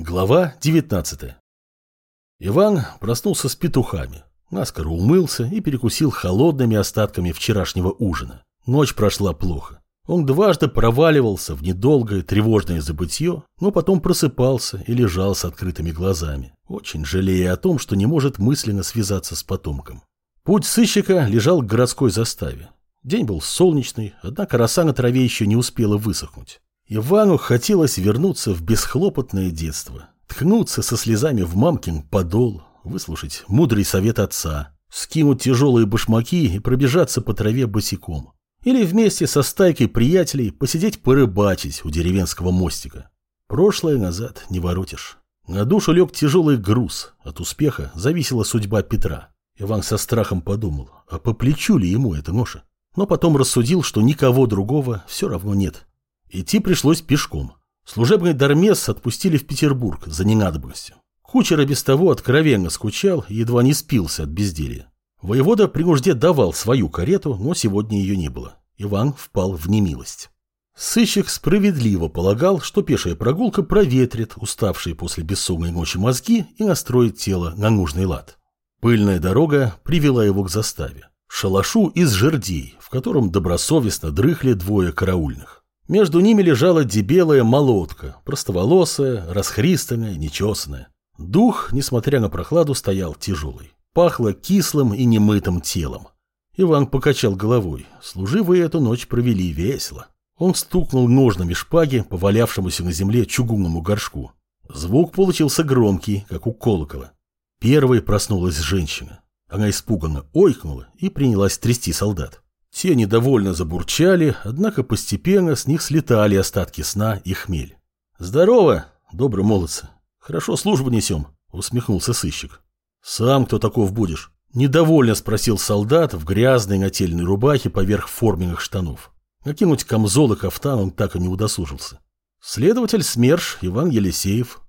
Глава 19 Иван проснулся с петухами, наскоро умылся и перекусил холодными остатками вчерашнего ужина. Ночь прошла плохо. Он дважды проваливался в недолгое тревожное забытье, но потом просыпался и лежал с открытыми глазами, очень жалея о том, что не может мысленно связаться с потомком. Путь сыщика лежал к городской заставе. День был солнечный, однако роса на траве еще не успела высохнуть. Ивану хотелось вернуться в бесхлопотное детство, ткнуться со слезами в мамкин подол, выслушать мудрый совет отца, скинуть тяжелые башмаки и пробежаться по траве босиком. Или вместе со стайкой приятелей посидеть порыбачить у деревенского мостика. Прошлое назад не воротишь. На душу лег тяжелый груз. От успеха зависела судьба Петра. Иван со страхом подумал, а по плечу ли ему эта ноша? Но потом рассудил, что никого другого все равно нет. Идти пришлось пешком. Служебный дармес отпустили в Петербург за ненадобностью. Кучер и без того откровенно скучал и едва не спился от безделья. Воевода при нужде давал свою карету, но сегодня ее не было. Иван впал в немилость. Сыщик справедливо полагал, что пешая прогулка проветрит уставшие после бессонной ночи мозги и настроит тело на нужный лад. Пыльная дорога привела его к заставе. Шалашу из жердей, в котором добросовестно дрыхли двое караульных. Между ними лежала дебелая молотка, простоволосая, расхристанная, нечесанная. Дух, несмотря на прохладу, стоял тяжелый. Пахло кислым и немытым телом. Иван покачал головой. Служивые эту ночь провели весело. Он стукнул ножными шпаги по валявшемуся на земле чугунному горшку. Звук получился громкий, как у колокола. Первой проснулась женщина. Она испуганно ойкнула и принялась трясти солдат. Те недовольно забурчали, однако постепенно с них слетали остатки сна и хмель. «Здорово, добрый молодцы. Хорошо службу несем», — усмехнулся сыщик. «Сам кто таков будешь?» — недовольно спросил солдат в грязной нательной рубахе поверх форменных штанов. Накинуть камзол и кафтан он так и не удосужился. Следователь СМЕРШ Иван Елисеев.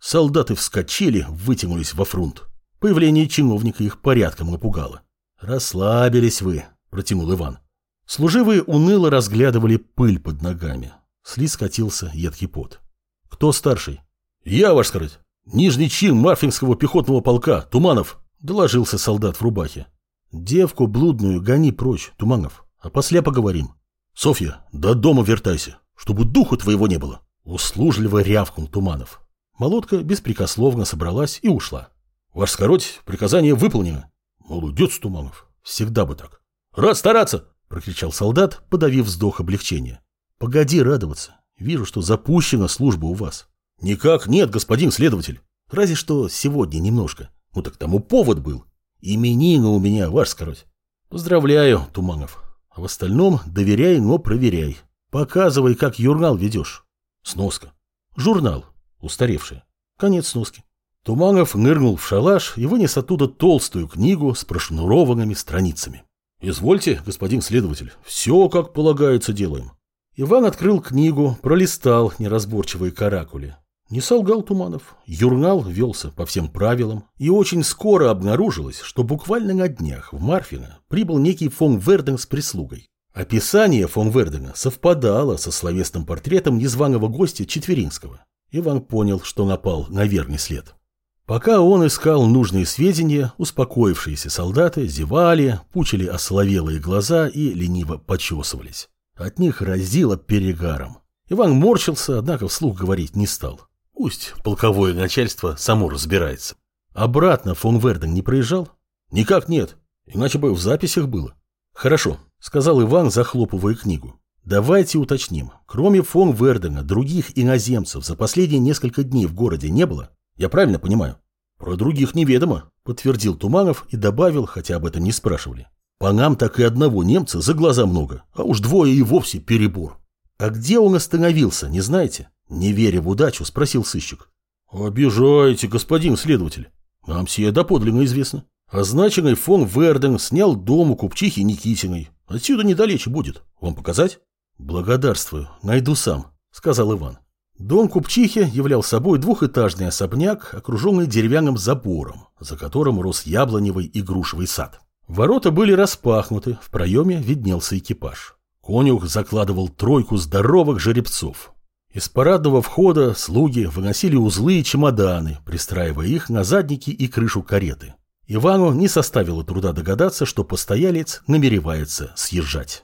Солдаты вскочили, вытянулись во фрунт. Появление чиновника их порядком напугало. «Расслабились вы», – протянул Иван. Служивые уныло разглядывали пыль под ногами. Слиз скатился едкий пот. «Кто старший?» «Я, ваш сказать. Нижний чин Марфинского пехотного полка, Туманов», – доложился солдат в рубахе. «Девку блудную гони прочь, Туманов, а после поговорим». «Софья, до дома вертайся, чтобы духу твоего не было», – услужливо рявкнул Туманов. Молодка беспрекословно собралась и ушла. «Ваш скороть, приказание выполнено». «Молодец, Туманов, всегда бы так». «Рад стараться!» – прокричал солдат, подавив вздох облегчения. «Погоди радоваться. Вижу, что запущена служба у вас». «Никак нет, господин следователь. Разве что сегодня немножко. Ну так тому повод был. Именины у меня, ваш скороть». «Поздравляю, Туманов. А в остальном доверяй, но проверяй. Показывай, как журнал ведешь». Сноска. Журнал. Устаревший. Конец сноски. Туманов нырнул в шалаш и вынес оттуда толстую книгу с прошнурованными страницами. «Извольте, господин следователь, все как полагается делаем». Иван открыл книгу, пролистал неразборчивые каракули. Не солгал Туманов. Юрнал велся по всем правилам, и очень скоро обнаружилось, что буквально на днях в Марфино прибыл некий фон Верден с прислугой. Описание фон Вердена совпадало со словесным портретом незваного гостя Четверинского. Иван понял, что напал на верный след. Пока он искал нужные сведения, успокоившиеся солдаты зевали, пучили осоловелые глаза и лениво почесывались. От них разило перегаром. Иван морщился, однако вслух говорить не стал. Пусть полковое начальство само разбирается. Обратно фон Верден не проезжал? Никак нет, иначе бы в записях было. Хорошо, сказал Иван, захлопывая книгу. Давайте уточним. Кроме фон Вердена, других иноземцев за последние несколько дней в городе не было? Я правильно понимаю? Про других неведомо, подтвердил Туманов и добавил, хотя об этом не спрашивали. По нам так и одного немца за глаза много, а уж двое и вовсе перебор. А где он остановился, не знаете? Не веря в удачу, спросил сыщик. Обижаете, господин следователь. Нам сие доподлинно известно. Означенный фон Верден снял дом у купчихи Никитиной. Отсюда недалече будет. Вам показать? Благодарствую, найду сам, сказал Иван. Дом купчихи являл собой двухэтажный особняк, окруженный деревянным забором, за которым рос яблоневый и грушевый сад. Ворота были распахнуты, в проеме виднелся экипаж. Конюх закладывал тройку здоровых жеребцов. Из парадного входа слуги выносили узлы и чемоданы, пристраивая их на задники и крышу кареты. Ивану не составило труда догадаться, что постоялец намеревается съезжать.